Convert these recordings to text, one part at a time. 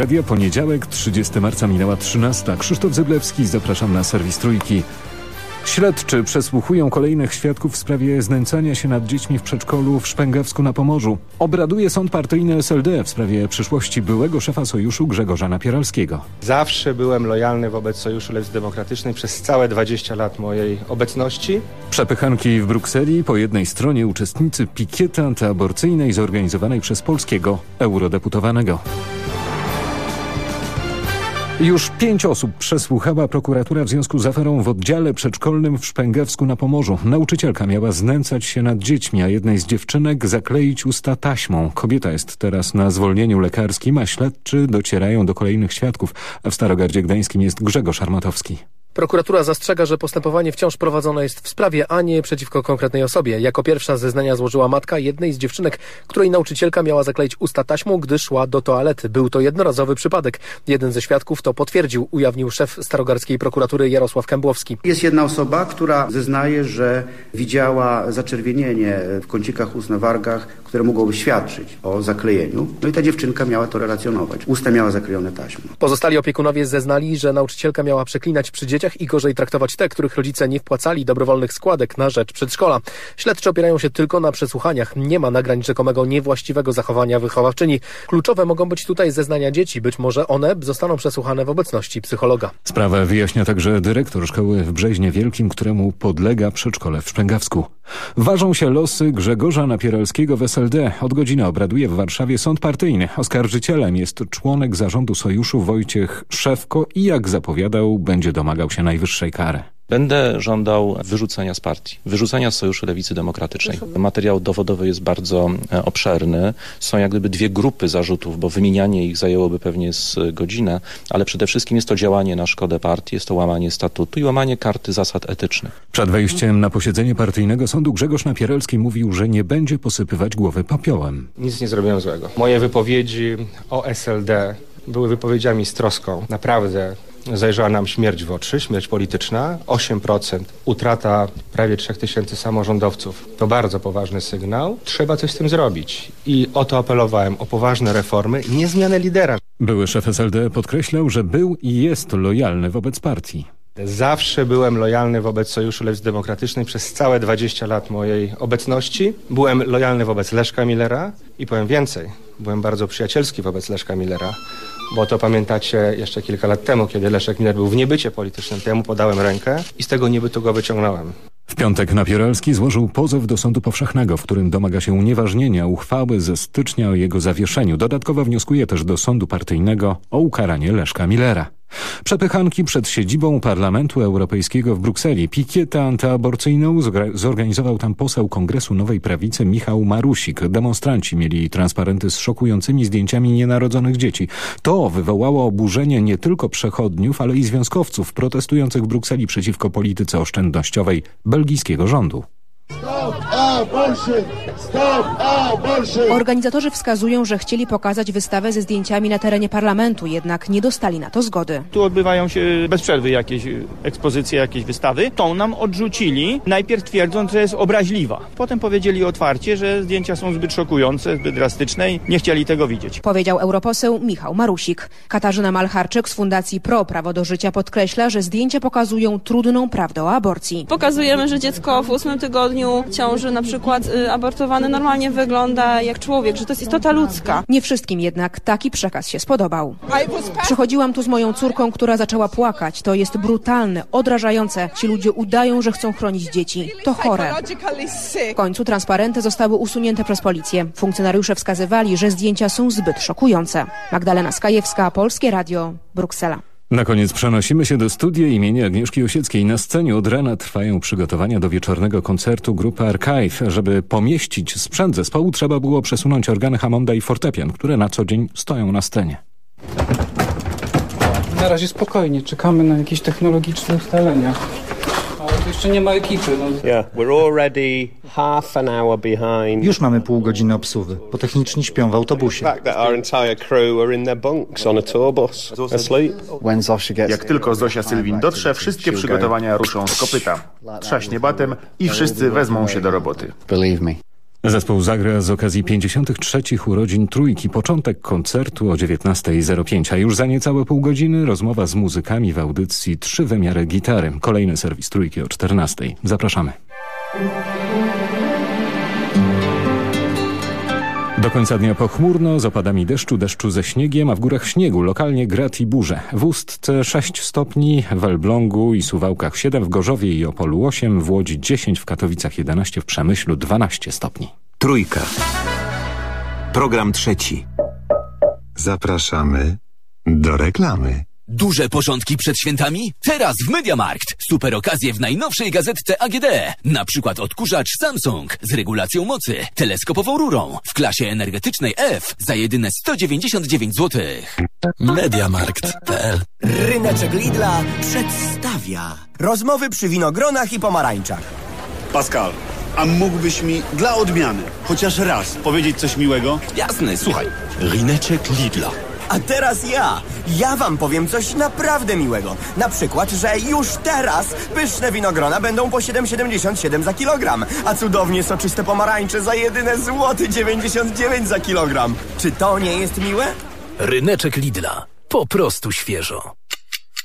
Radio Poniedziałek, 30 marca minęła 13. Krzysztof Zyblewski, zapraszam na serwis Trójki. Śledczy przesłuchują kolejnych świadków w sprawie znęcania się nad dziećmi w przedszkolu w Szpęgawsku na Pomorzu. Obraduje sąd partyjny SLD w sprawie przyszłości byłego szefa sojuszu Grzegorza Napieralskiego. Zawsze byłem lojalny wobec Sojuszu Lewicy Demokratycznej przez całe 20 lat mojej obecności. Przepychanki w Brukseli. Po jednej stronie uczestnicy pikiety antyaborcyjnej zorganizowanej przez polskiego eurodeputowanego. Już pięć osób przesłuchała prokuratura w związku z aferą w oddziale przedszkolnym w Szpęgewsku na Pomorzu. Nauczycielka miała znęcać się nad dziećmi, a jednej z dziewczynek zakleić usta taśmą. Kobieta jest teraz na zwolnieniu lekarskim, a śledczy docierają do kolejnych świadków. W Starogardzie Gdańskim jest Grzegorz Armatowski. Prokuratura zastrzega, że postępowanie wciąż prowadzone jest w sprawie, a nie przeciwko konkretnej osobie. Jako pierwsza zeznania złożyła matka jednej z dziewczynek, której nauczycielka miała zakleić usta taśmą, gdy szła do toalety. Był to jednorazowy przypadek. Jeden ze świadków to potwierdził, ujawnił szef starogarskiej prokuratury Jarosław Kębłowski. Jest jedna osoba, która zeznaje, że widziała zaczerwienienie w kącikach ust na wargach, które mogłoby świadczyć o zaklejeniu. No i ta dziewczynka miała to relacjonować. Usta miała zaklejone taśmą. Pozostali opiekunowie zeznali, że nauczycielka miała przeklinać przy dzieciach i gorzej traktować te, których rodzice nie wpłacali dobrowolnych składek na rzecz przedszkola. Śledczy opierają się tylko na przesłuchaniach. Nie ma nagrań rzekomego niewłaściwego zachowania wychowawczyni. Kluczowe mogą być tutaj zeznania dzieci. Być może one zostaną przesłuchane w obecności psychologa. Sprawę wyjaśnia także dyrektor szkoły w Brzeźnie Wielkim, któremu podlega przedszkole w Szpęgawsku. Ważą się losy Grzegorza Napieralskiego w SLD. Od godziny obraduje w Warszawie sąd partyjny. Oskarżycielem jest członek zarządu sojuszu Wojciech Szewko i jak zapowiadał, będzie domagał się najwyższej kary. Będę żądał wyrzucenia z partii, wyrzucenia z Sojuszu Lewicy Demokratycznej. Materiał dowodowy jest bardzo e, obszerny. Są jak gdyby dwie grupy zarzutów, bo wymienianie ich zajęłoby pewnie z godzinę, ale przede wszystkim jest to działanie na szkodę partii, jest to łamanie statutu i łamanie karty zasad etycznych. Przed wejściem na posiedzenie partyjnego sądu Grzegorz Napierelski mówił, że nie będzie posypywać głowy popiołem. Nic nie zrobiłem złego. Moje wypowiedzi o SLD były wypowiedziami z troską. Naprawdę zajrzała nam śmierć w oczy, śmierć polityczna, 8%, utrata prawie 3000 samorządowców. To bardzo poważny sygnał. Trzeba coś z tym zrobić. I o to apelowałem, o poważne reformy, nie zmianę lidera. Były szef SLD podkreślał, że był i jest lojalny wobec partii. Zawsze byłem lojalny wobec Sojuszu Lewicy Demokratycznej przez całe 20 lat mojej obecności. Byłem lojalny wobec Leszka Millera i powiem więcej, byłem bardzo przyjacielski wobec Leszka Millera, bo to pamiętacie jeszcze kilka lat temu, kiedy Leszek Miller był w niebycie politycznym, ja mu podałem rękę i z tego niebytu go wyciągnąłem. W piątek Napieralski złożył pozew do Sądu Powszechnego, w którym domaga się unieważnienia uchwały ze stycznia o jego zawieszeniu. Dodatkowo wnioskuje też do Sądu Partyjnego o ukaranie Leszka Millera. Przepychanki przed siedzibą Parlamentu Europejskiego w Brukseli. Pikietę antyaborcyjną zorganizował tam poseł Kongresu Nowej Prawicy Michał Marusik. Demonstranci mieli transparenty z szokującymi zdjęciami nienarodzonych dzieci. To wywołało oburzenie nie tylko przechodniów, ale i związkowców protestujących w Brukseli przeciwko polityce oszczędnościowej belgijskiego rządu. Organizatorzy wskazują, że chcieli pokazać wystawę ze zdjęciami na terenie parlamentu, jednak nie dostali na to zgody. Tu odbywają się bez przerwy jakieś ekspozycje, jakieś wystawy. Tą nam odrzucili, najpierw twierdząc, że jest obraźliwa. Potem powiedzieli otwarcie, że zdjęcia są zbyt szokujące, zbyt drastyczne i nie chcieli tego widzieć. Powiedział europoseł Michał Marusik. Katarzyna Malcharczyk z Fundacji Pro Prawo do Życia podkreśla, że zdjęcia pokazują trudną prawdę o aborcji. Pokazujemy, że dziecko w ósmym tygodniu ciąży na przykład y, abortowany normalnie wygląda jak człowiek, że to jest istota ludzka. Nie wszystkim jednak taki przekaz się spodobał. Przychodziłam tu z moją córką, która zaczęła płakać. To jest brutalne, odrażające. Ci ludzie udają, że chcą chronić dzieci. To chore. W końcu transparenty zostały usunięte przez policję. Funkcjonariusze wskazywali, że zdjęcia są zbyt szokujące. Magdalena Skajewska, Polskie Radio, Bruksela. Na koniec przenosimy się do studia imienia Agnieszki Osieckiej. Na scenie od rana trwają przygotowania do wieczornego koncertu grupy Archive. Żeby pomieścić sprzęt zespołu trzeba było przesunąć organy Hammonda i fortepian, które na co dzień stoją na scenie. Na razie spokojnie, czekamy na jakieś technologiczne ustalenia. Jeszcze nie ma ekipy. No. Yeah, we're already half an hour behind. Już mamy pół godziny obsługi, bo techniczni śpią w autobusie. Jak tylko Zosia Sylwin dotrze, wszystkie przygotowania ruszą z kopyta. Trzaśnie batem i wszyscy wezmą się do roboty. Believe me. Zespół zagra z okazji 53. urodzin Trójki. Początek koncertu o 19.05, a już za niecałe pół godziny rozmowa z muzykami w audycji Trzy wymiary gitary. Kolejny serwis Trójki o 14.00. Zapraszamy. Do końca dnia pochmurno, z opadami deszczu, deszczu ze śniegiem, a w górach śniegu, lokalnie grat i burze. W Ustce 6 stopni, w Elblągu i Suwałkach 7, w Gorzowie i Opolu 8, w Łodzi 10, w Katowicach 11, w Przemyślu 12 stopni. Trójka. Program trzeci. Zapraszamy do reklamy. Duże porządki przed świętami? Teraz w Mediamarkt. Super okazje w najnowszej gazetce AGD. Na przykład odkurzacz Samsung z regulacją mocy, teleskopową rurą w klasie energetycznej F za jedyne 199 zł. Mediamarkt.pl Ryneczek Lidla przedstawia rozmowy przy winogronach i pomarańczach. Pascal, a mógłbyś mi dla odmiany chociaż raz powiedzieć coś miłego? Jasne, słuchaj. Ryneczek Lidla. A teraz ja. Ja wam powiem coś naprawdę miłego. Na przykład, że już teraz pyszne winogrona będą po 7,77 za kilogram, a cudownie soczyste pomarańcze za jedyne złoty 99 za kilogram. Czy to nie jest miłe? Ryneczek Lidla. Po prostu świeżo.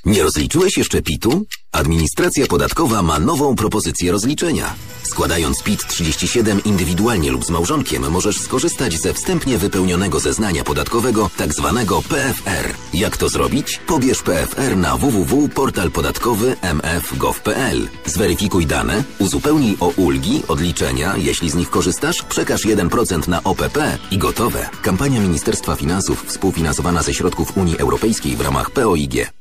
Nie rozliczyłeś jeszcze PIT-u? Administracja podatkowa ma nową propozycję rozliczenia. Składając PIT 37 indywidualnie lub z małżonkiem możesz skorzystać ze wstępnie wypełnionego zeznania podatkowego tzw. PFR. Jak to zrobić? Pobierz PFR na www.portalpodatkowy.mf.gov.pl. Zweryfikuj dane, uzupełnij o ulgi, odliczenia, jeśli z nich korzystasz, przekaż 1% na OPP i gotowe. Kampania Ministerstwa Finansów współfinansowana ze środków Unii Europejskiej w ramach POIG.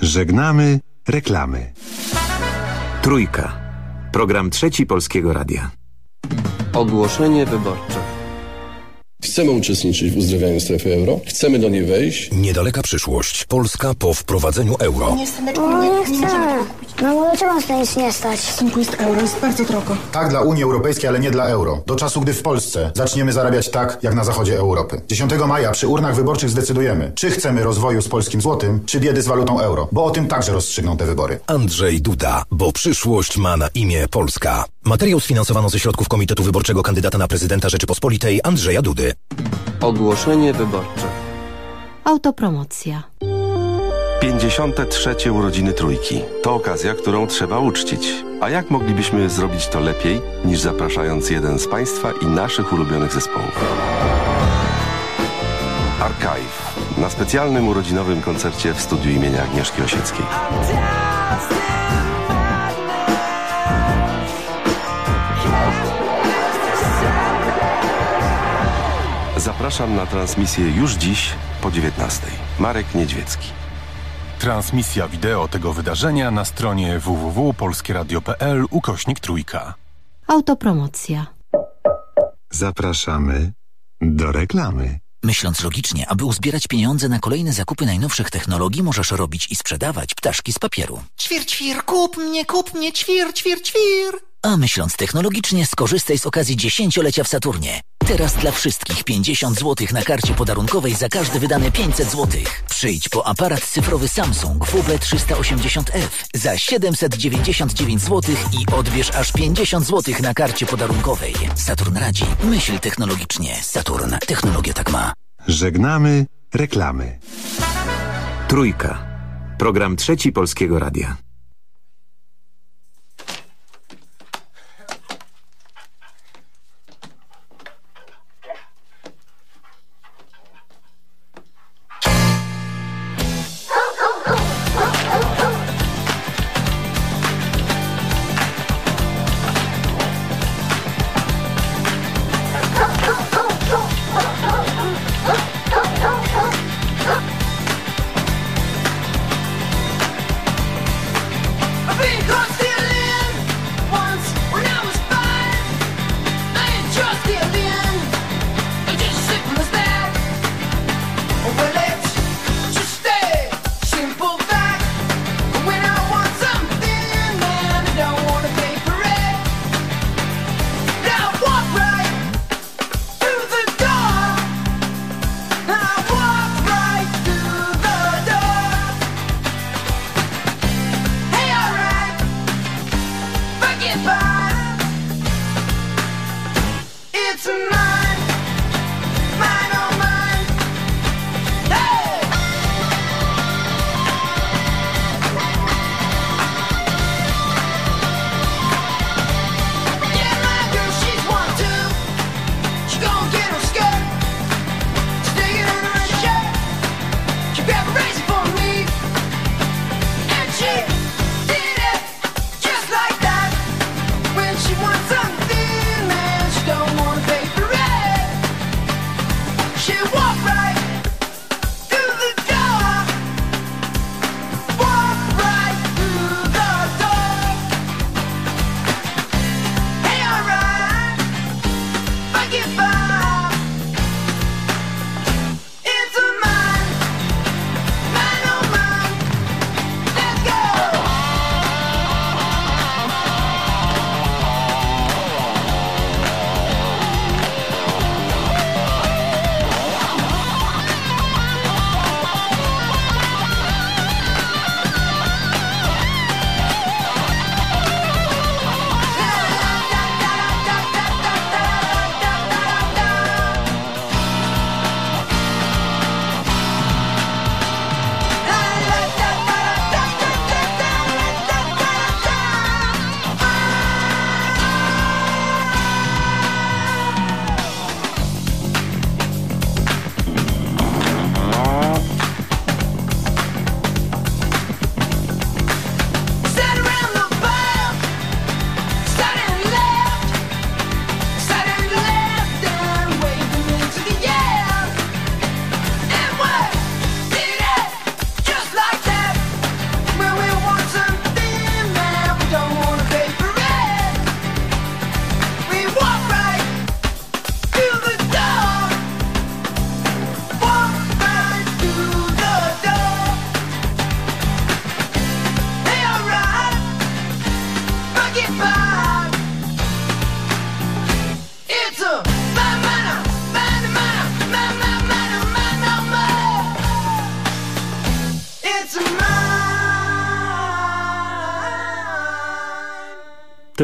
Żegnamy reklamy. Trójka. Program trzeci Polskiego Radia. Ogłoszenie wyborcze. Chcemy uczestniczyć w uzdrawianiu strefy euro? Chcemy do niej wejść? Niedaleka przyszłość. Polska po wprowadzeniu euro. Nie, Staneczku, nie, nie chcę. No bo dlaczego nas to nic nie stać? Synku, jest euro, jest bardzo drogo. Tak dla Unii Europejskiej, ale nie dla euro. Do czasu, gdy w Polsce zaczniemy zarabiać tak, jak na zachodzie Europy. 10 maja przy urnach wyborczych zdecydujemy, czy chcemy rozwoju z polskim złotym, czy biedy z walutą euro. Bo o tym także rozstrzygną te wybory. Andrzej Duda, bo przyszłość ma na imię Polska. Materiał sfinansowano ze środków Komitetu Wyborczego kandydata na prezydenta Rzeczypospolitej Andrzeja Dudy. Ogłoszenie wyborcze. Autopromocja. 53. urodziny Trójki. To okazja, którą trzeba uczcić. A jak moglibyśmy zrobić to lepiej, niż zapraszając jeden z Państwa i naszych ulubionych zespołów? Archive. Na specjalnym urodzinowym koncercie w studiu imienia Agnieszki Osieckiej. Zapraszam na transmisję już dziś po 19. Marek Niedźwiecki. Transmisja wideo tego wydarzenia na stronie www.polskieradio.pl ukośnik trójka. Autopromocja. Zapraszamy do reklamy. Myśląc logicznie, aby uzbierać pieniądze na kolejne zakupy najnowszych technologii, możesz robić i sprzedawać ptaszki z papieru. Ćwir, ćwir, kup mnie, kup mnie, ćwir, ćwir, ćwir. A myśląc technologicznie, skorzystaj z okazji dziesięciolecia w Saturnie. Teraz dla wszystkich 50 zł na karcie podarunkowej za każde wydane 500 zł. Przyjdź po aparat cyfrowy Samsung WB380F za 799 zł i odbierz aż 50 zł na karcie podarunkowej. Saturn radzi. Myśl technologicznie. Saturn. Technologia tak ma. Żegnamy reklamy. Trójka. Program trzeci Polskiego Radia.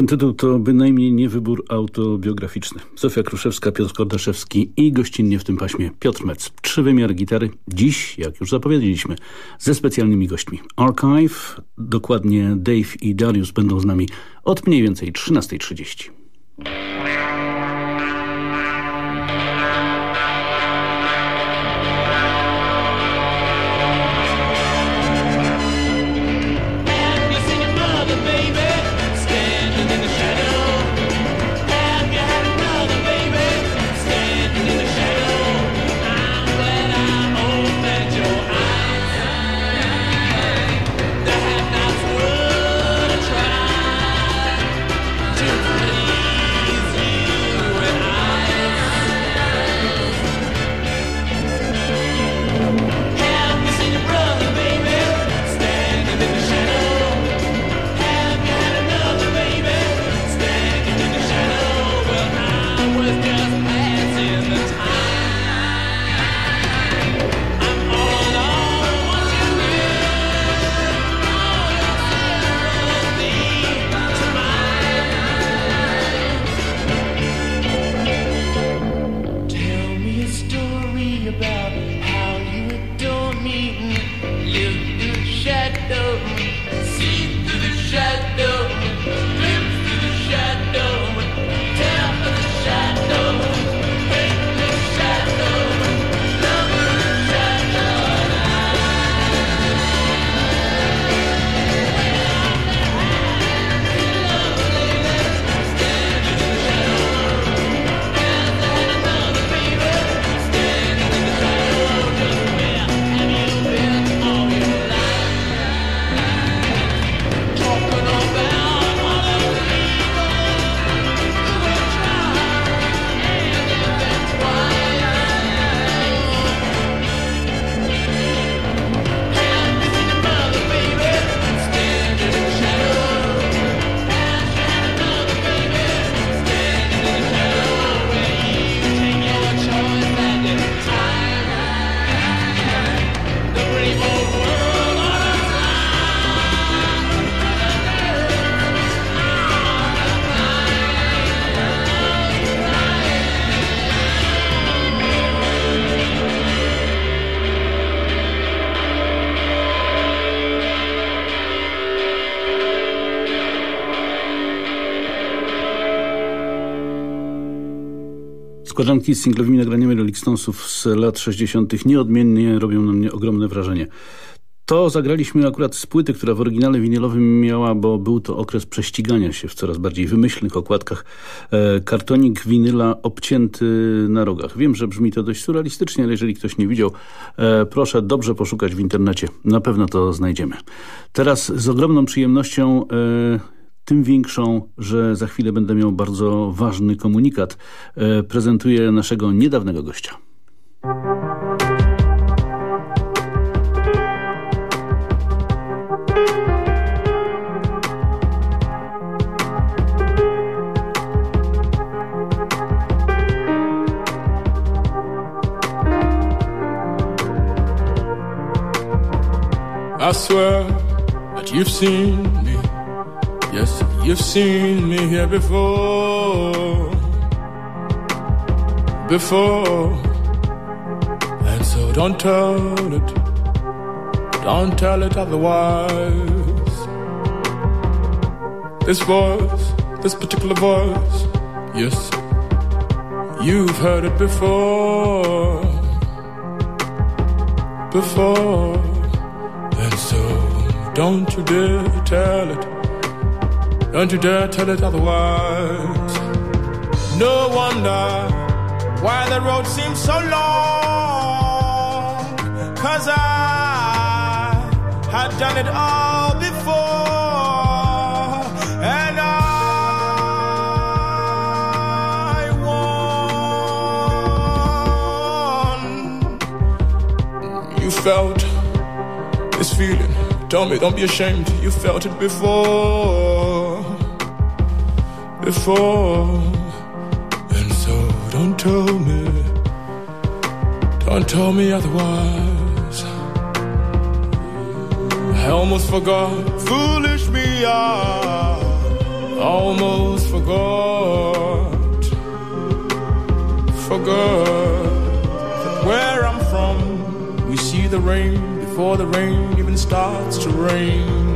Ten tytuł to bynajmniej nie wybór autobiograficzny. Zofia Kruszewska, Piotr Kordaszewski i gościnnie w tym paśmie Piotr Metz. Trzy wymiary gitary. Dziś, jak już zapowiedzieliśmy, ze specjalnymi gośćmi. Archive, dokładnie Dave i Darius będą z nami od mniej więcej 13.30. Składanki z singlowymi nagraniami Rolling Stonesów z lat 60. nieodmiennie robią na mnie ogromne wrażenie. To zagraliśmy akurat z płyty, która w oryginale winylowym miała, bo był to okres prześcigania się w coraz bardziej wymyślnych okładkach. E, kartonik winyla obcięty na rogach. Wiem, że brzmi to dość surrealistycznie, ale jeżeli ktoś nie widział, e, proszę dobrze poszukać w internecie. Na pewno to znajdziemy. Teraz z ogromną przyjemnością... E, tym większą, że za chwilę będę miał bardzo ważny komunikat. E, prezentuję naszego niedawnego gościa. I swear that you've seen Yes, you've seen me here before. Before. And so don't tell it. Don't tell it otherwise. This voice, this particular voice, yes, you've heard it before. Before. And so don't you dare tell it don't you dare tell it otherwise. No wonder why the road seems so long. Cause I had done it all before. And I won. You felt this feeling. Tell me, don't be ashamed. You felt it before before. And so don't tell me, don't tell me otherwise. I almost forgot, foolish me, I almost forgot, forgot where I'm from, we see the rain before the rain even starts to rain.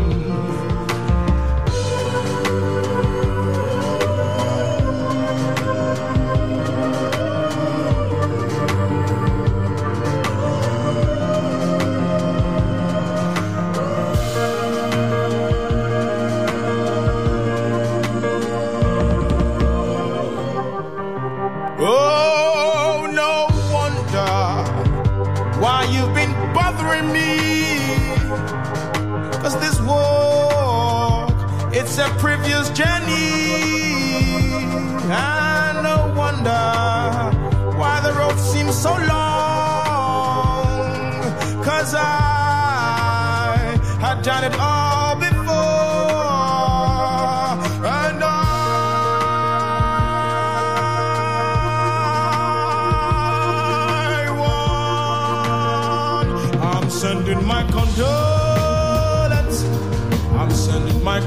It's a previous journey. and no wonder why the road seems so long. Cause I had done it all.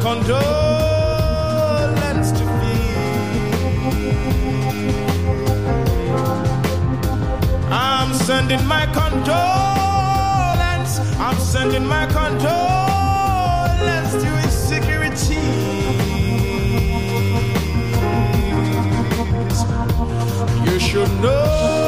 condolence to me. I'm sending my condolence. I'm sending my condolence to his security. You should know.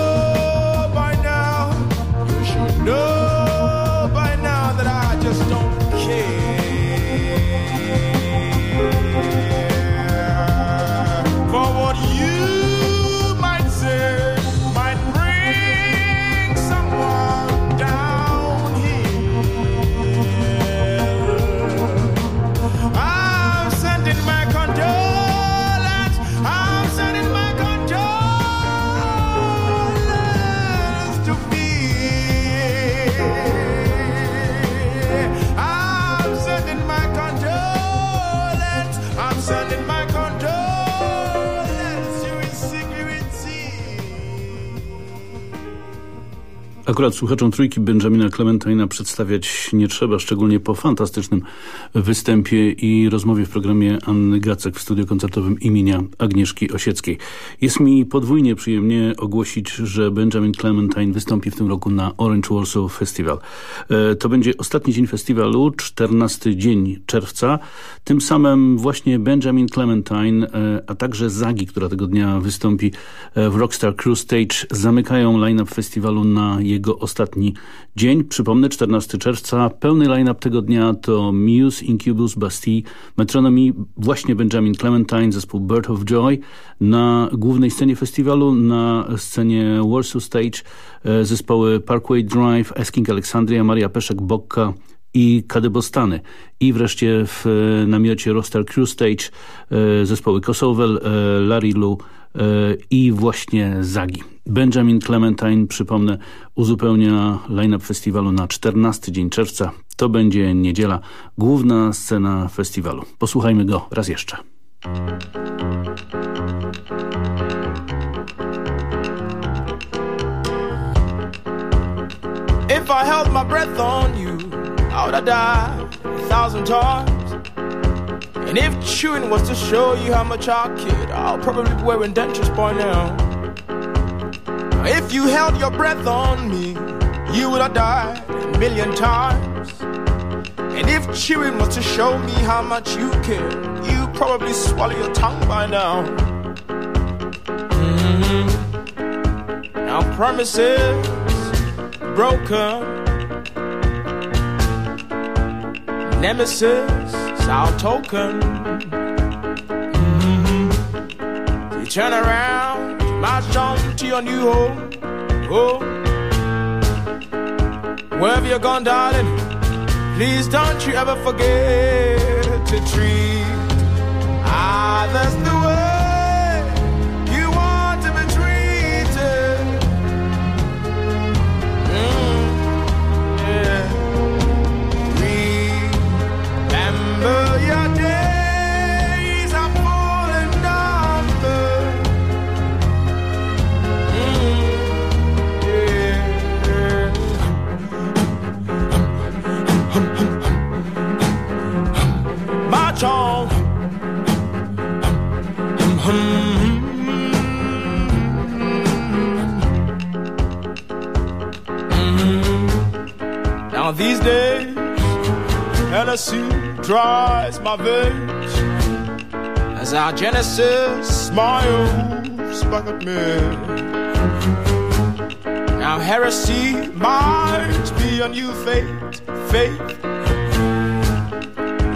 Akurat słuchaczom trójki Benjamina Clementina przedstawiać nie trzeba, szczególnie po fantastycznym występie i rozmowie w programie Anny Gacek w studiu koncertowym imienia Agnieszki Osieckiej. Jest mi podwójnie przyjemnie ogłosić, że Benjamin Clementine wystąpi w tym roku na Orange Warsaw Festival. E, to będzie ostatni dzień festiwalu, 14 dzień czerwca. Tym samym właśnie Benjamin Clementine, e, a także Zagi, która tego dnia wystąpi e, w Rockstar Cruise Stage, zamykają line-up festiwalu na jego ostatni dzień. Przypomnę, 14 czerwca. Pełny line-up tego dnia to Muse, Incubus, Bastille, Metronomy, właśnie Benjamin Clementine, zespół Bird of Joy. Na głównej scenie festiwalu, na scenie Warsaw Stage e, zespoły Parkway Drive, Asking Alexandria, Maria Peszek, Bokka, i Kadybostany. I wreszcie w e, namiocie Rostar Crew Stage e, zespoły Kosovel, Larry Lu i właśnie Zagi. Benjamin Clementine, przypomnę, uzupełnia line-up festiwalu na 14 dzień czerwca. To będzie niedziela, główna scena festiwalu. Posłuchajmy go raz jeszcze. If I held my breath on you, I would a thousand times. And if chewing was to show you how much I kid, I'll probably be wearing dentures by now. If you held your breath on me, you would have died a million times. And if chewing was to show me how much you care, you'd probably swallow your tongue by now. Mm-hmm. Now promises broken. Nemesis, our token. Mm-hmm. You turn around March on to your new home. Oh, wherever you're gone, darling, please don't you ever forget to treat others the ah, way Now these days, Hennessy dries my veins. As our Genesis smiles back at me. Now heresy might be a new faith, faith.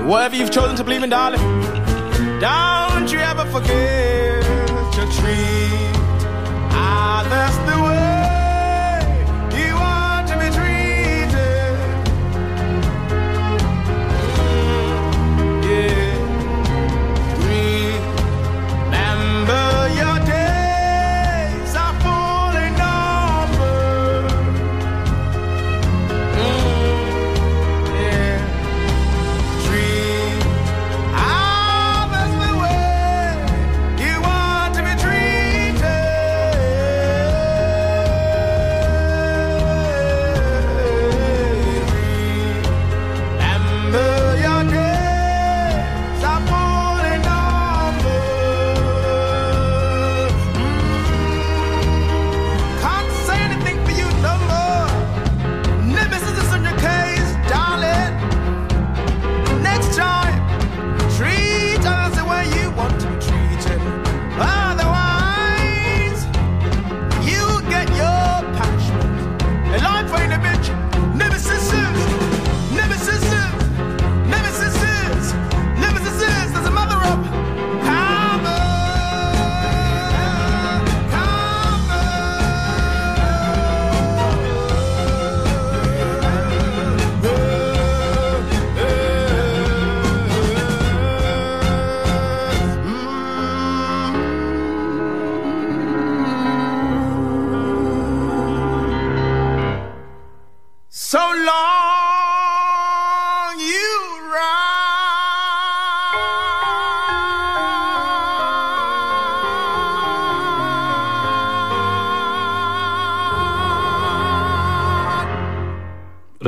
Whatever you've chosen to believe in, darling, don't you ever forget to treat. Ah, Others the way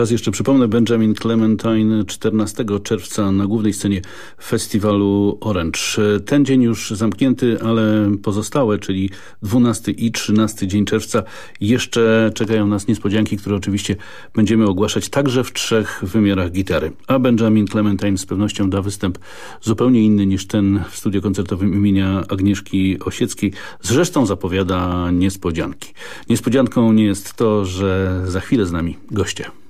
Raz jeszcze przypomnę, Benjamin Clementine 14 czerwca na głównej scenie festiwalu Orange. Ten dzień już zamknięty, ale pozostałe, czyli 12 i 13 dzień czerwca jeszcze czekają nas niespodzianki, które oczywiście będziemy ogłaszać także w trzech wymiarach gitary. A Benjamin Clementine z pewnością da występ zupełnie inny niż ten w studio koncertowym imienia Agnieszki Osieckiej. Zresztą zapowiada niespodzianki. Niespodzianką nie jest to, że za chwilę z nami goście.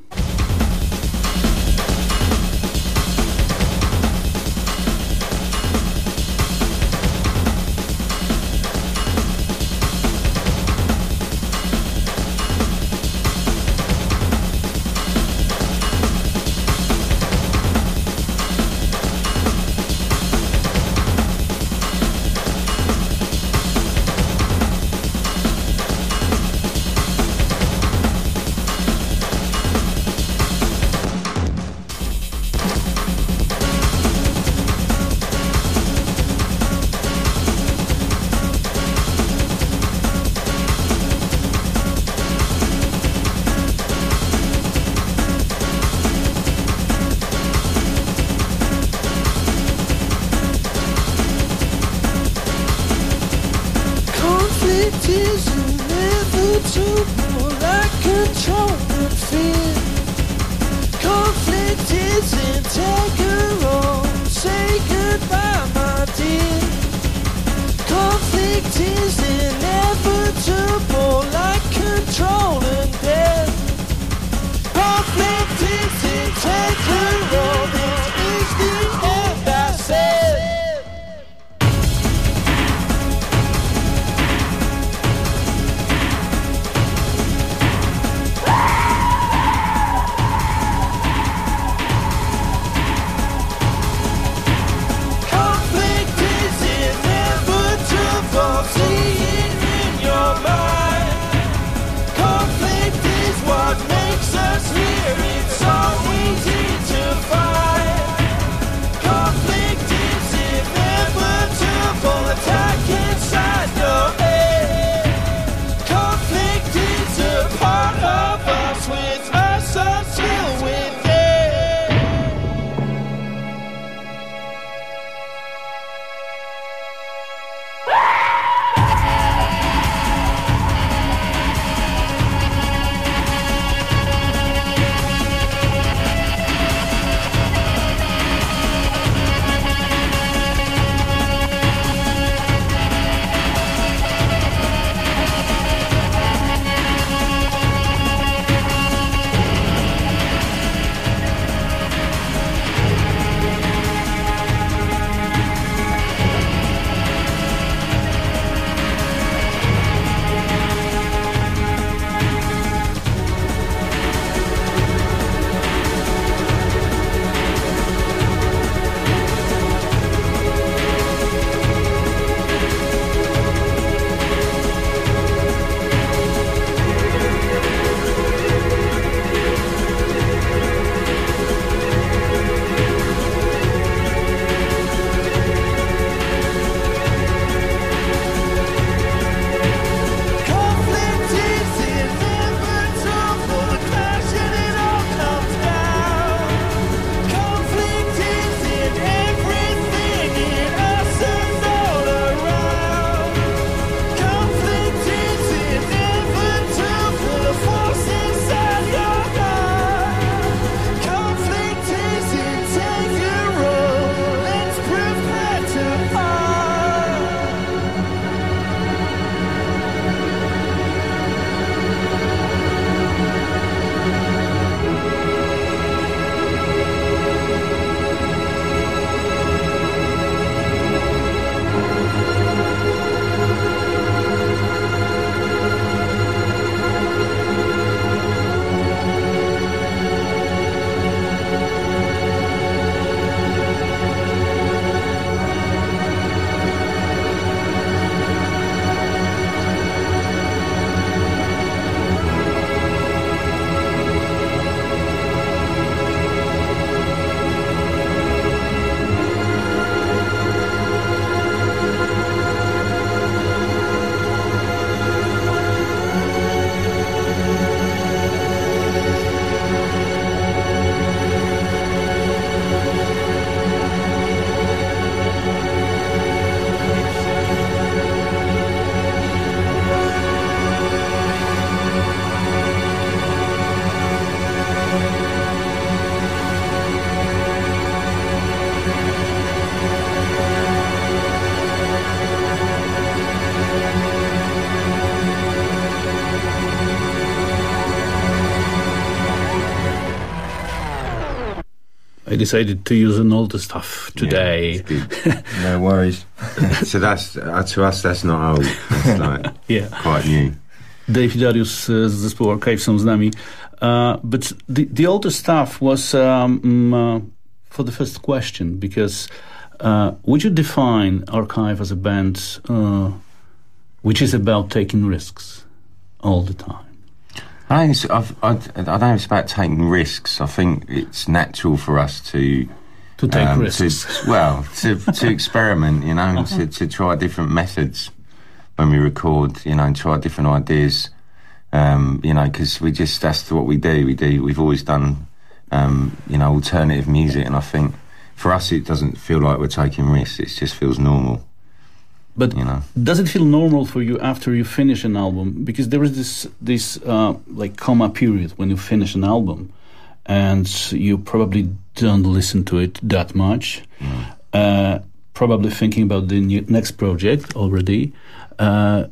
Decided to use an older stuff today. Yeah, no worries. so that's uh, to us that's not old. That's like yeah. quite new. Dave Darius uh, z zespołu Archive są z nami. Uh, but the, the older stuff was um, uh, for the first question because uh, would you define Archive as a band uh, which is about taking risks all the time? I think it's, I've, I, I don't know if it's about taking risks. I think it's natural for us to to take um, risks. To, well, to to experiment, you know, to to try different methods when we record, you know, and try different ideas. Um, you know, because we just that's what we do. We do. We've always done, um, you know, alternative music, and I think for us it doesn't feel like we're taking risks. It just feels normal. But you know. does it feel normal for you after you finish an album? Because there is this this uh, like comma period when you finish an album, and you probably don't listen to it that much. Mm. Uh, probably thinking about the new, next project already. Uh,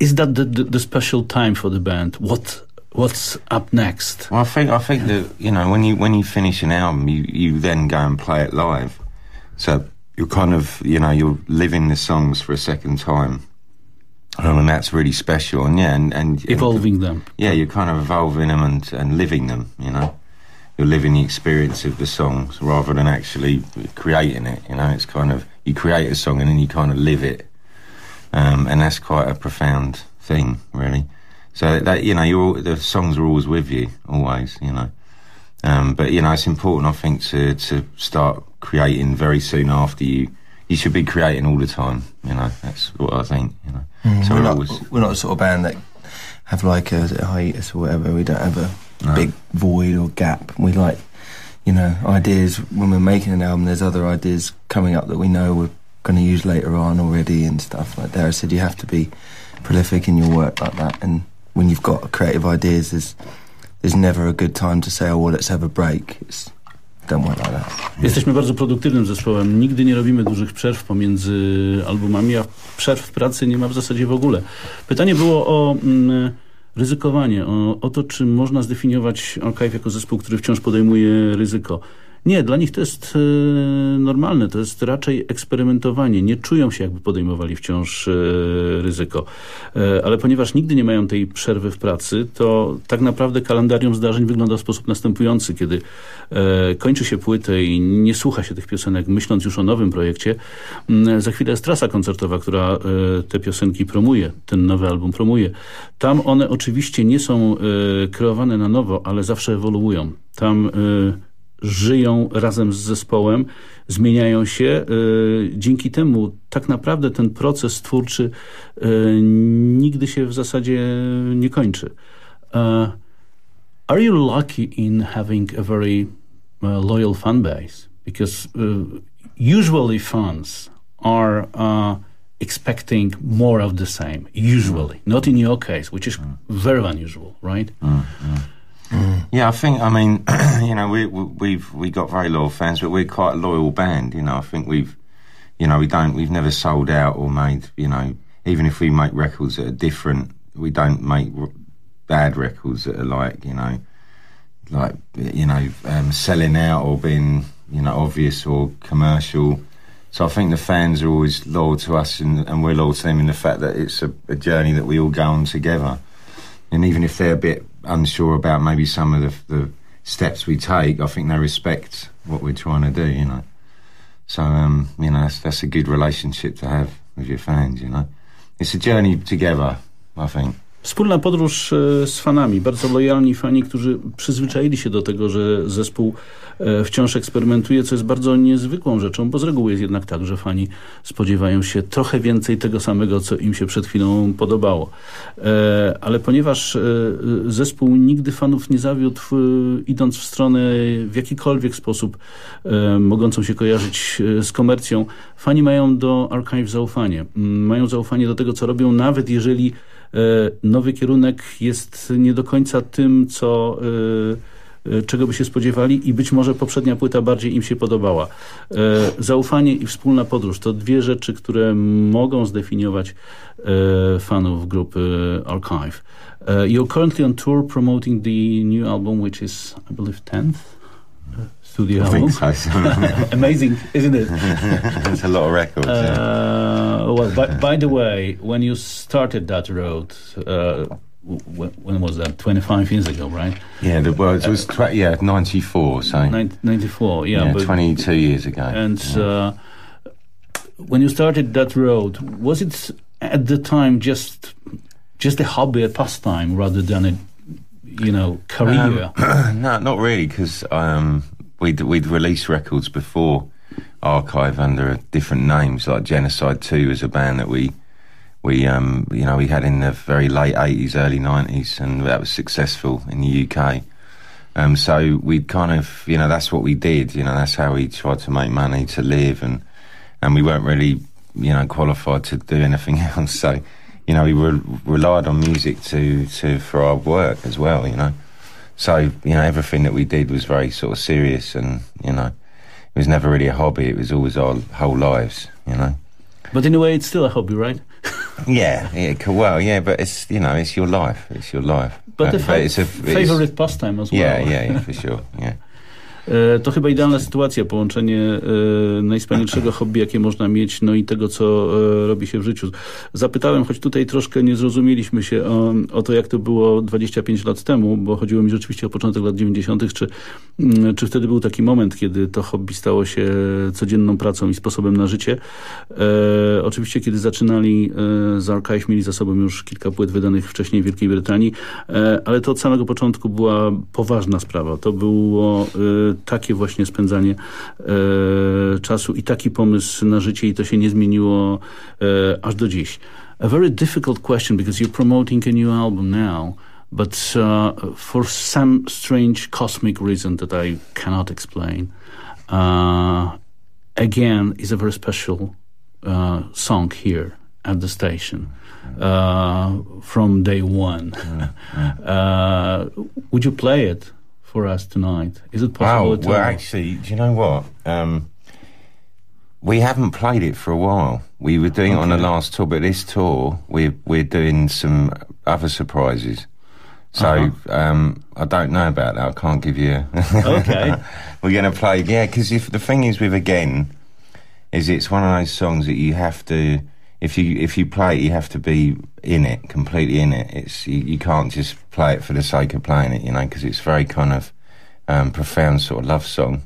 is that the, the, the special time for the band? What what's up next? Well, I think I think that you know when you when you finish an album, you you then go and play it live. So you're kind of, you know, you're living the songs for a second time. Um, and that's really special. And yeah, and, and evolving and, them. Yeah, you're kind of evolving them and, and living them, you know. You're living the experience of the songs rather than actually creating it, you know. It's kind of, you create a song and then you kind of live it. Um, and that's quite a profound thing, really. So that, you know, you're, the songs are always with you, always, you know. Um, but you know, it's important, I think, to to start creating very soon after you. You should be creating all the time. You know, that's what I think. You know, mm, so we're, not, always, we're not the sort of band that have like a, a hiatus or whatever. We don't have a no. big void or gap. We like, you know, ideas when we're making an album. There's other ideas coming up that we know we're going to use later on already and stuff like that. I said you have to be prolific in your work like that, and when you've got creative ideas, there's there's never a good time to say, oh, well, let's have a break. It's, like that. Jesteśmy bardzo produktywnym zespołem. Nigdy nie robimy dużych przerw pomiędzy albumami, a przerw pracy nie ma w zasadzie w ogóle. Pytanie było o mm, ryzykowanie, o, o to, czy można zdefiniować Archive jako zespół, który wciąż podejmuje ryzyko. Nie, dla nich to jest e, normalne, to jest raczej eksperymentowanie. Nie czują się, jakby podejmowali wciąż e, ryzyko. E, ale ponieważ nigdy nie mają tej przerwy w pracy, to tak naprawdę kalendarium zdarzeń wygląda w sposób następujący. Kiedy kończy się płytę i nie słucha się tych piosenek, myśląc już o nowym projekcie, za chwilę jest trasa koncertowa, która te piosenki promuje, ten nowy album promuje. Tam one oczywiście nie są kreowane na nowo, ale zawsze ewoluują. Tam żyją razem z zespołem, zmieniają się. Y, dzięki temu tak naprawdę ten proces twórczy y, nigdy się w zasadzie nie kończy. Uh, are you lucky in having a very uh, loyal fan base? Because uh, usually fans are expecting more of the same, usually. Not in your case, which is very unusual, right? Mm, mm. Mm. Yeah, I think. I mean, you know, we, we have we got very loyal fans, but we're quite a loyal band. You know, I think we've, you know, we don't we've never sold out or made. You know, even if we make records that are different, we don't make bad records that are like you know, like you know, um, selling out or being you know obvious or commercial. So I think the fans are always loyal to us, and, and we're loyal to them in the fact that it's a, a journey that we all go on together. And even if they're a bit unsure about maybe some of the, the steps we take, I think they respect what we're trying to do, you know. So, um, you know, that's, that's a good relationship to have with your fans, you know. It's a journey together, I think. Wspólna podróż e, z fanami, bardzo lojalni fani, którzy przyzwyczaili się do tego, że zespół e, wciąż eksperymentuje, co jest bardzo niezwykłą rzeczą, bo z reguły jest jednak tak, że fani spodziewają się trochę więcej tego samego, co im się przed chwilą podobało. E, ale ponieważ zespół nigdy fanów nie zawiódł, idąc w stronę w jakikolwiek sposób mogącą się kojarzyć z komercją, fani mają do Archive zaufanie. Mają zaufanie do tego, co robią, nawet jeżeli E, nowy kierunek jest nie do końca tym, co e, e, czego by się spodziewali i być może poprzednia płyta bardziej im się podobała. Zaufanie i wspólna podróż to dwie rzeczy, które mogą zdefiniować fanów grupy Archive. You're currently on tour promoting the new album, which is, I believe, 10th studio I think so. Amazing, isn't it? It's a lot of records. yeah. Uh, well, by, by the way, when you started that road, uh, w- when was that? 25 years ago, right? Yeah, the words was tw- yeah ninety four. So Nin- 94, yeah. yeah, but, twenty two years ago. And uh, when you started that road, was it at the time just just a hobby, a pastime, rather than a you know career? Um, no, not really, because um, we'd we'd released records before Archive under different names, like Genocide Two was a band that we we um, you know we had in the very late eighties, early nineties, and that was successful in the UK. Um, so we kind of you know that's what we did. You know that's how we tried to make money to live, and and we weren't really you know qualified to do anything else. So you know we re- relied on music to to for our work as well. You know. So you know everything that we did was very sort of serious, and you know it was never really a hobby. It was always our whole lives. You know. But in a way, it's still a hobby, right? Yeah, yeah, well, yeah, but it's you know it's your life. It's your life. But a fa- it's a favorite pastime as well. Yeah, yeah, yeah, for sure. Yeah. E, To chyba idealna sytuacja, połączenie e, najwspanialszego hobby, jakie można mieć, no i tego, co e, robi się w życiu. Zapytałem, choć tutaj troszkę nie zrozumieliśmy się o, o to, jak to było 25 lat temu, bo chodziło mi rzeczywiście o początek lat 90., czy, mm, czy wtedy był taki moment, kiedy to hobby stało się codzienną pracą i sposobem na życie. Oczywiście, kiedy zaczynali z Archive, mieli za sobą już kilka płyt wydanych wcześniej w Wielkiej Brytanii, ale to od samego początku była poważna sprawa. To było takie właśnie spędzanie e, czasu i taki pomysł na życie i to się nie zmieniło e, aż do dziś. A very difficult question because you're promoting a new album now, but uh, for some strange cosmic reason that I cannot explain, uh, again is a very special uh, song here at the station uh, from day one. uh, would you play it for us tonight? Is it possible? Wow. Well, actually, do you know what? Um, we haven't played it for a while. We were doing it on the last tour, but this tour we're we're doing some other surprises. So Uh-huh. um, I don't know about that. I can't give you. Okay. we're going to play, yeah. Because if the thing is with again, is it's one of those songs that you have to. If you if you play it, you have to be in it, completely in it. It's you, you can't just play it for the sake of playing it, you know, because it's very kind of um, profound sort of love song.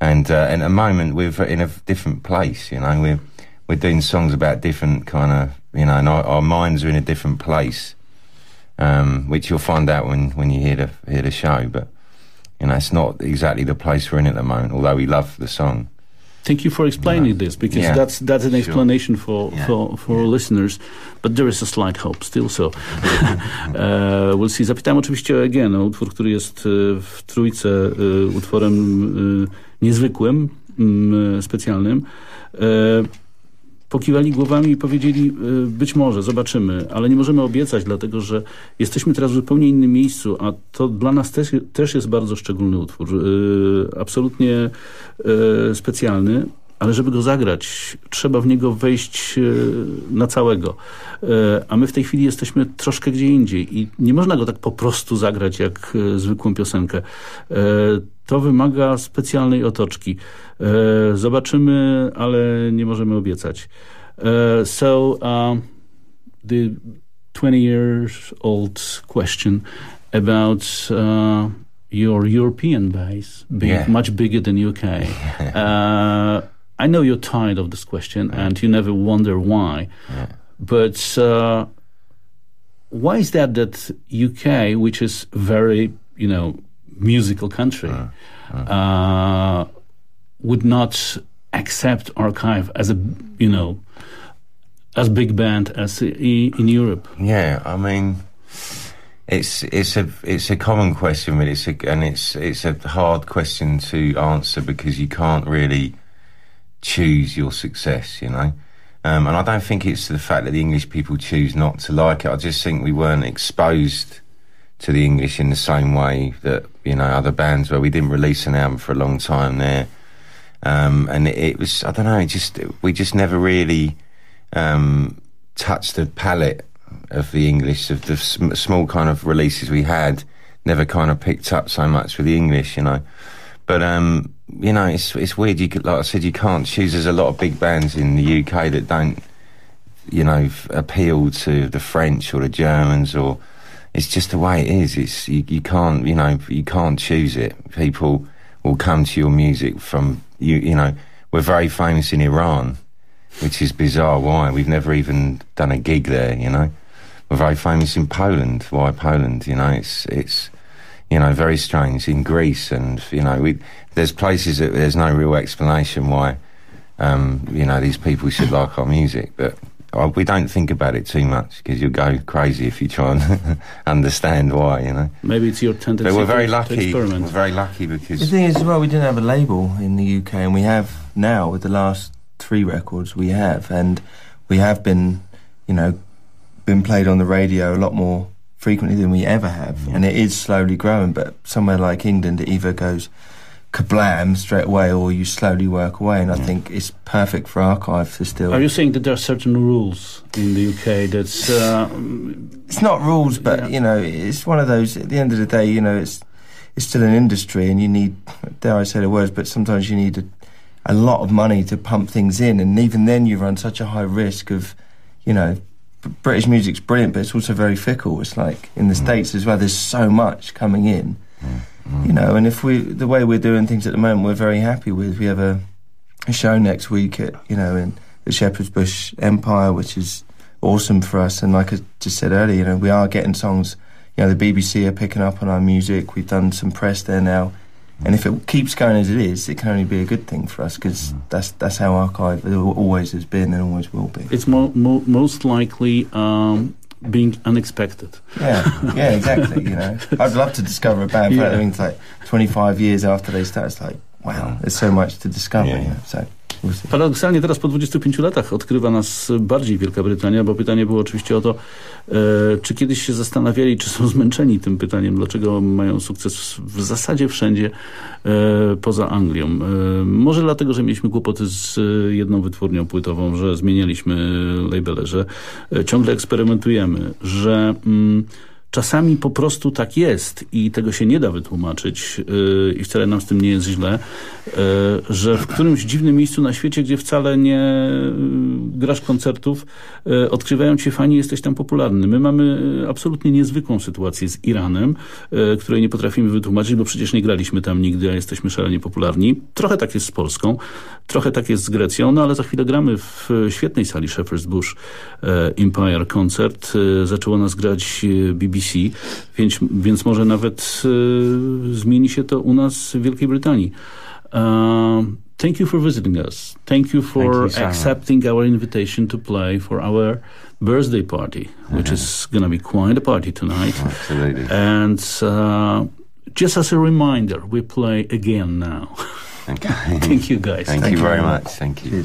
And uh, at the moment we're in a different place, you know. We're we're doing songs about different kind of, you know, and our, our minds are in a different place, um, which you'll find out when, when you hear the hear the show. But you know, it's not exactly the place we're in at the moment. Although we love the song. Thank you for explaining this because Yeah. that's that's an Sure. explanation for Yeah. for, for listeners, but there is a slight hope still. So uh, we'll see. Zapytałem oczywiście o Again, o utwór, który jest w trójce utworem niezwykłym, mm, specjalnym. Pokiwali głowami i powiedzieli, e, być może, zobaczymy, ale nie możemy obiecać, dlatego że jesteśmy teraz w zupełnie innym miejscu, a to dla nas też, też jest bardzo szczególny utwór. E, Absolutnie e, specjalny, ale żeby go zagrać, trzeba w niego wejść e, na całego. E, A my w tej chwili jesteśmy troszkę gdzie indziej i nie można go tak po prostu zagrać jak e, zwykłą piosenkę. To wymaga specjalnej otoczki. Zobaczymy, ale nie możemy obiecać. So, um, the 20 years old question about uh, your European base being Yeah. much bigger than UK. uh, I know you're tired of this question and you never wonder why, but uh, why is that that UK, which is very, you know, musical country, uh, would not accept Archive as a, you know, as big band as in Europe? Yeah, I mean, it's it's a it's a common question, but it's a, and it's it's a hard question to answer because you can't really choose your success, you know. Um, and I don't think it's the fact that the English people choose not to like it. I just think we weren't exposed to the English in the same way that you know other bands where we didn't release an album for a long time there. Um, and it, it was I don't know, just we just never really um, touched the palette of the English of the sm- small kind of releases we had. Never kind of picked up so much with the English, you know. But um, you know, it's it's weird. You could, like I said, you can't choose. There's a lot of big bands in the UK that don't, you know, appeal to the French or the Germans, or it's just the way it is. It's you, you can't, you know, you can't choose it. People will come to your music from you. You know, we're very famous in Iran, which is bizarre. Why? We've never even done a gig there. You know, we're very famous in Poland. Why Poland? You know, it's it's you know, very strange in Greece, and you know, we, there's places that there's no real explanation why, um, you know, these people should like our music, but uh, we don't think about it too much because you'll go crazy if you try and understand why, you know. Maybe it's your tendency But we're very to, lucky. to experiment. We're very lucky because The thing is, well, we didn't have a label in the UK, and we have now with the last three records we have, and we have been, you know, been played on the radio a lot more frequently than we ever have, and it is slowly growing. But somewhere like England, it either goes kablam straight away, or you slowly work away, and I think it's perfect for archives to still. Are you saying that there are certain rules in the UK that's uh, it's not rules, but you know, it's one of those. At the end of the day, you know, it's it's still an industry, and you need, dare I say the words, but sometimes you need a, a lot of money to pump things in, and even then, you run such a high risk of, you know, British music's brilliant, but it's also very fickle. It's like in the mm. states as well. There's so much coming in, mm, mm. you know, and if we the way we're doing things at the moment, we're very happy with. We have a, a show next week at you know in the Shepherd's Bush Empire, which is awesome for us. And like I just said earlier, you know, we are getting songs. You know, the BBC are picking up on our music. We've done some press there now, and if it keeps going as it is, it can only be a good thing for us because that's that's how archive always has been and always will be. it's mo- mo- most likely um, being unexpected. Yeah, yeah, exactly. You know, I'd love to discover a band. Yeah. But I mean, it's like 25 years after they start, it's like, wow, there's so much to discover. You know, so we'll see. Paradoksalnie teraz po 25 latach odkrywa nas bardziej Wielka Brytania, bo pytanie było oczywiście o to, e, czy kiedyś się zastanawiali, czy są zmęczeni tym pytaniem, dlaczego mają sukces w zasadzie wszędzie e, poza Anglią. E, może dlatego, że mieliśmy kłopoty z e, jedną wytwórnią płytową, że zmienialiśmy labele, że e, ciągle eksperymentujemy, że... Mm, Czasami po prostu tak jest i tego się nie da wytłumaczyć yy, i wcale nam z tym nie jest źle, yy, że w którymś dziwnym miejscu na świecie, gdzie wcale nie yy, grasz koncertów, yy, odkrywają cię fani, jesteś tam popularny. My mamy yy, absolutnie niezwykłą sytuację z Iranem, yy, której nie potrafimy wytłumaczyć, bo przecież nie graliśmy tam nigdy, a jesteśmy szalenie popularni. Trochę tak jest z Polską, trochę tak jest z Grecją, no ale za chwilę gramy w świetnej sali Shepherd's Bush Empire Concert. Zaczęło nas grać yy, BBC, więc, więc może nawet yy, zmieni się to u nas w Wielkiej Brytanii. Um, thank you for visiting us. Thank you for Thank you accepting our invitation to play for our birthday party, which is going to be quite a party tonight. Absolutely. And uh, just as a reminder, we play again now. Okay. Thank you, guys. Thank, you very much. Thank you.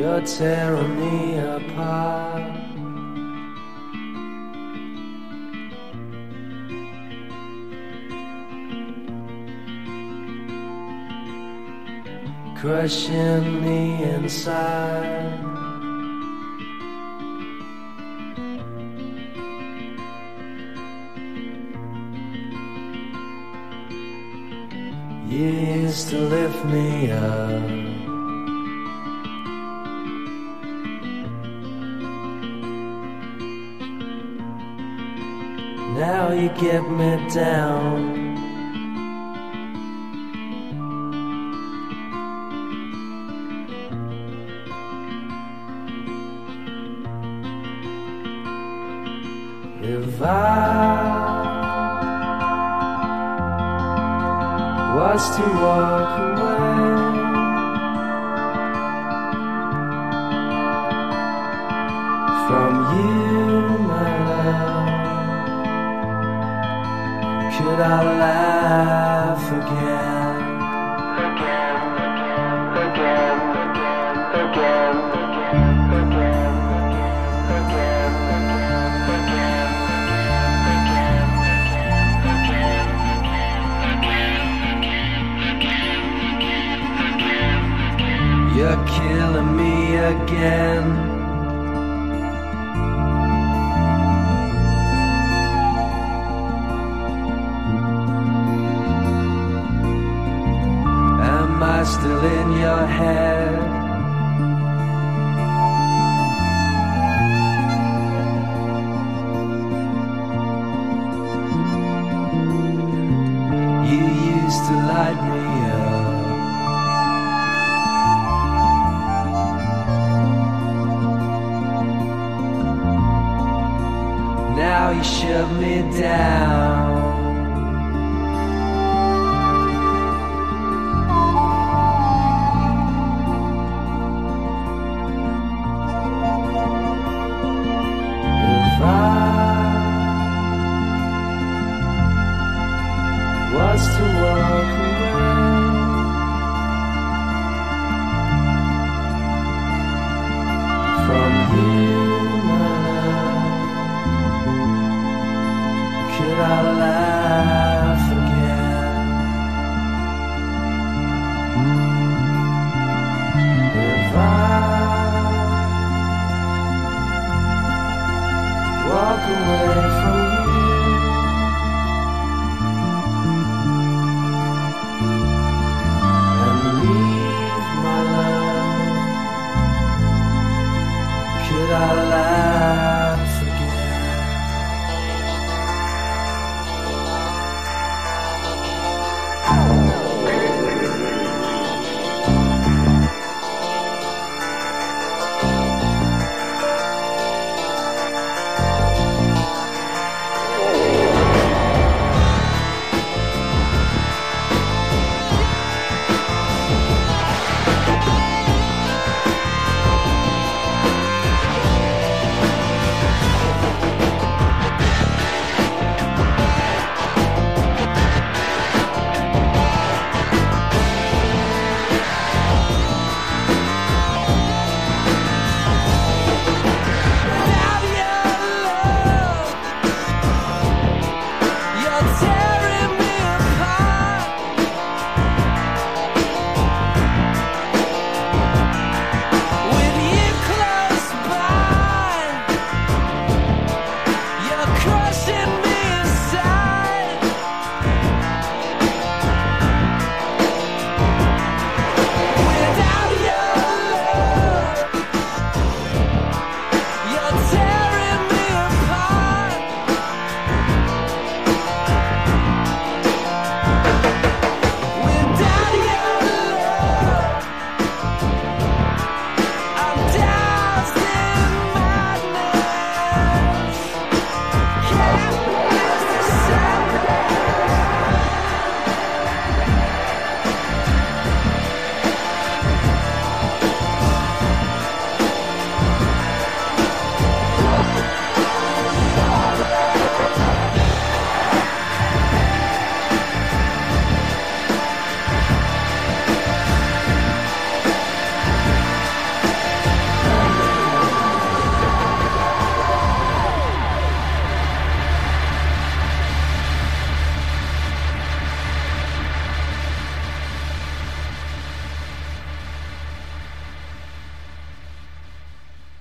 You're tearing me apart. Crushing me inside. You used to lift me up. Now you get me down. If I was to walk away. Again. Am I still in your head? Shut me down. If I was to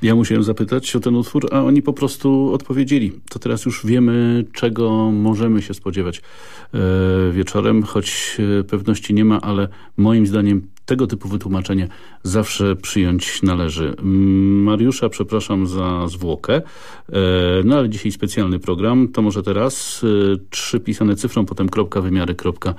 Ja musiałem zapytać o ten utwór, a oni po prostu odpowiedzieli. To teraz już wiemy, czego możemy się spodziewać e, wieczorem, choć e, pewności nie ma, ale moim zdaniem tego typu wytłumaczenie zawsze przyjąć należy. Mariusza przepraszam za zwłokę, e, no ale dzisiaj specjalny program, to może teraz trzy pisane cyfrą, potem kropka, wymiary, kropka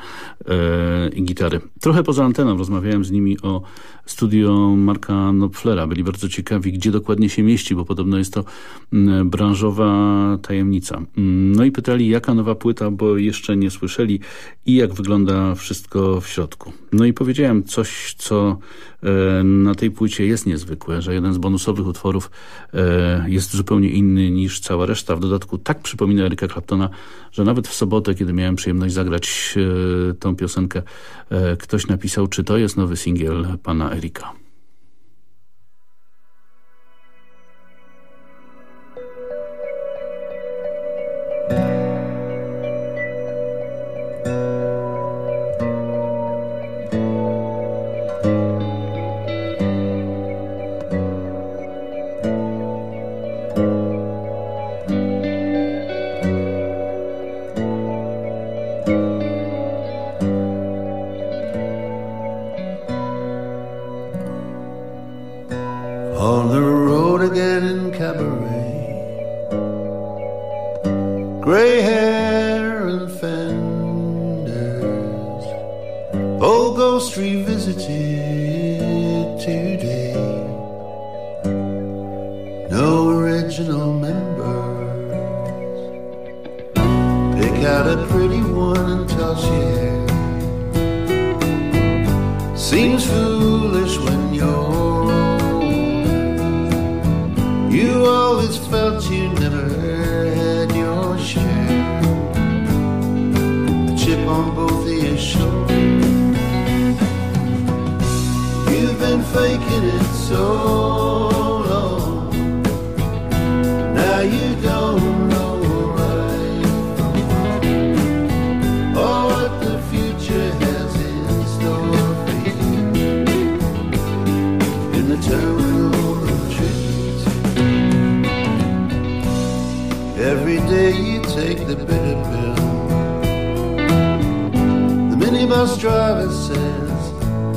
i gitary. Trochę poza anteną rozmawiałem z nimi o studio Marka Knopflera. Byli bardzo ciekawi, gdzie dokładnie się mieści, bo podobno jest to mm, branżowa tajemnica. Mm, No i pytali, jaka nowa płyta, bo jeszcze nie słyszeli i jak wygląda wszystko w środku. No i powiedziałem coś, co na tej płycie jest niezwykłe, że jeden z bonusowych utworów e, jest zupełnie inny niż cała reszta. W dodatku tak przypomina Erika Claptona, że nawet w sobotę, kiedy miałem przyjemność zagrać e, tą piosenkę, e, ktoś napisał, czy to jest nowy singiel pana Erika.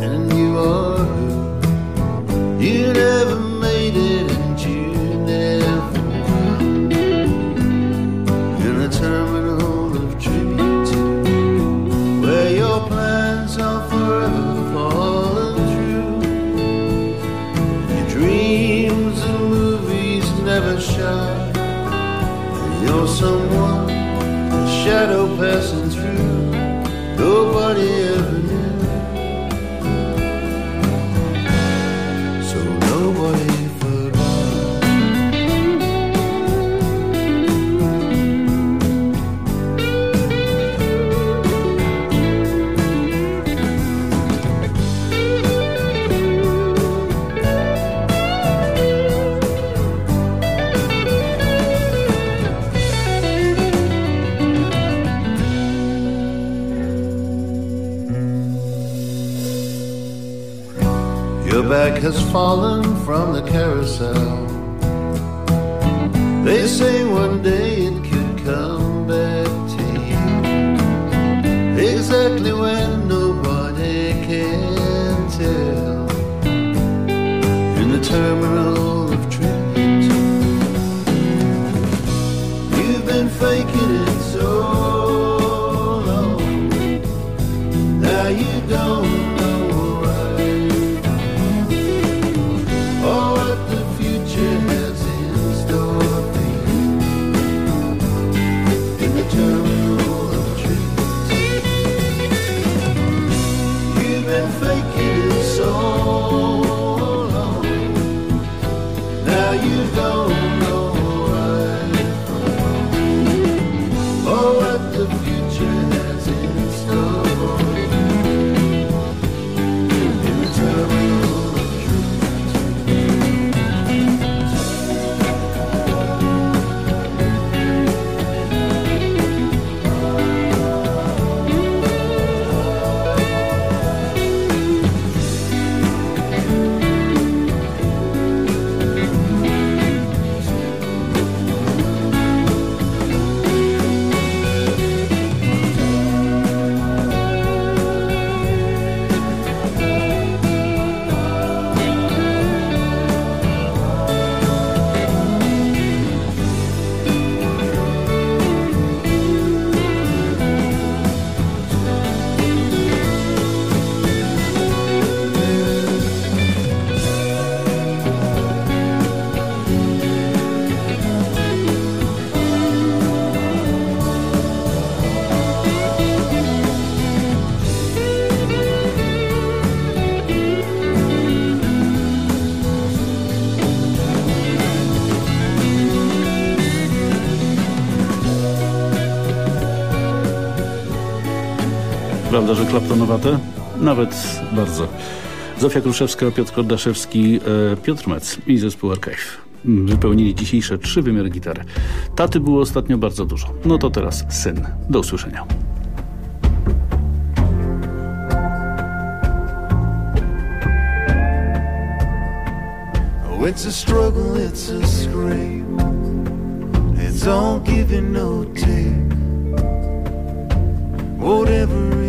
and you are who you know. has fallen from the carousel. They say one day Prawda, że klaptonowate? Nawet bardzo. Zofia Kruszewska, Piotr Kordaszewski, e, Piotr Mec i zespół Archive wypełnili dzisiejsze trzy wymiary gitary. Taty było ostatnio bardzo dużo. No to teraz syn. Do usłyszenia. Oh, it's a struggle, it's a scrape. It's all give and no take. Whatever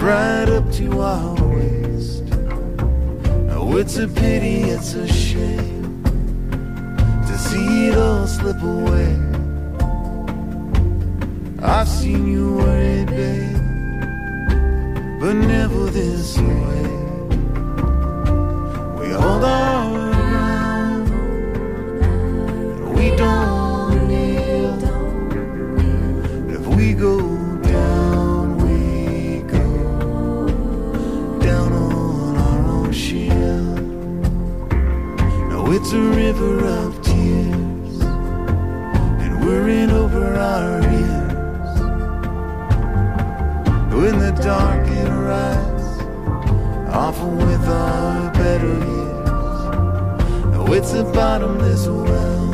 right up to our waist. Oh, it's a pity, it's a shame to see it all slip away. I've seen you worried, babe, but never this way. We hold our ground, we don't kneel if we go. It's a river of tears, and we're in over our ears. When the dark it rides, often with our better years. No, it's a bottomless well.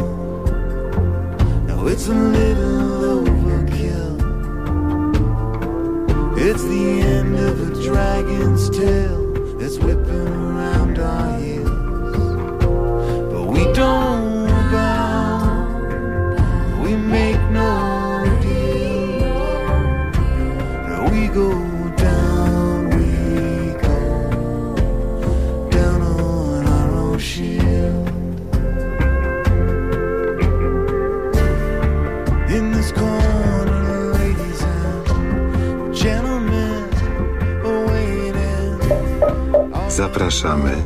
Now it's a little overkill. It's the end of a dragon's tail Zapraszamy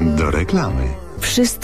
do reklamy. Wszystko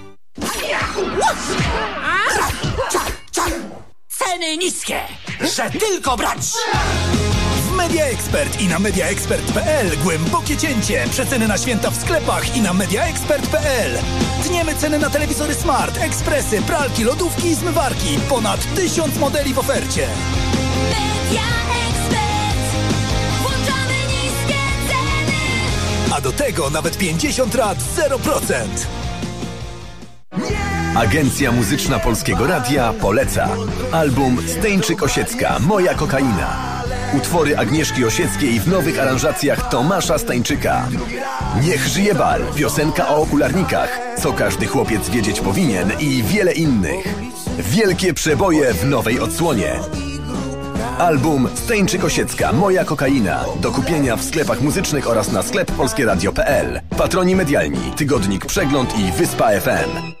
Ceny niskie, że tylko brać! W Media Expert i na mediaexpert.pl głębokie cięcie. Przeceny na święta w sklepach i na mediaexpert.pl. Tniemy ceny na telewizory smart, ekspresy, pralki, lodówki i zmywarki. Ponad tysiąc modeli w ofercie. Media Expert. Włączamy niskie ceny. A do tego nawet 50 lat 0%. Agencja Muzyczna Polskiego Radia poleca. Album Steńczyk Osiecka, Moja kokaina. Utwory Agnieszki Osieckiej w nowych aranżacjach Tomasza Stańczyka. Niech żyje bal, piosenka o okularnikach, co każdy chłopiec wiedzieć powinien i wiele innych. Wielkie przeboje w nowej odsłonie. Album Steńczyk Osiecka, Moja kokaina. Do kupienia w sklepach muzycznych oraz na sklep polskieradio.pl. Patroni medialni, Tygodnik Przegląd i Wyspa FM.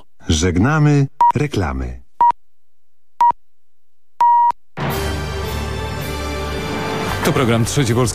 Żegnamy reklamy. To program Trzeci Polski.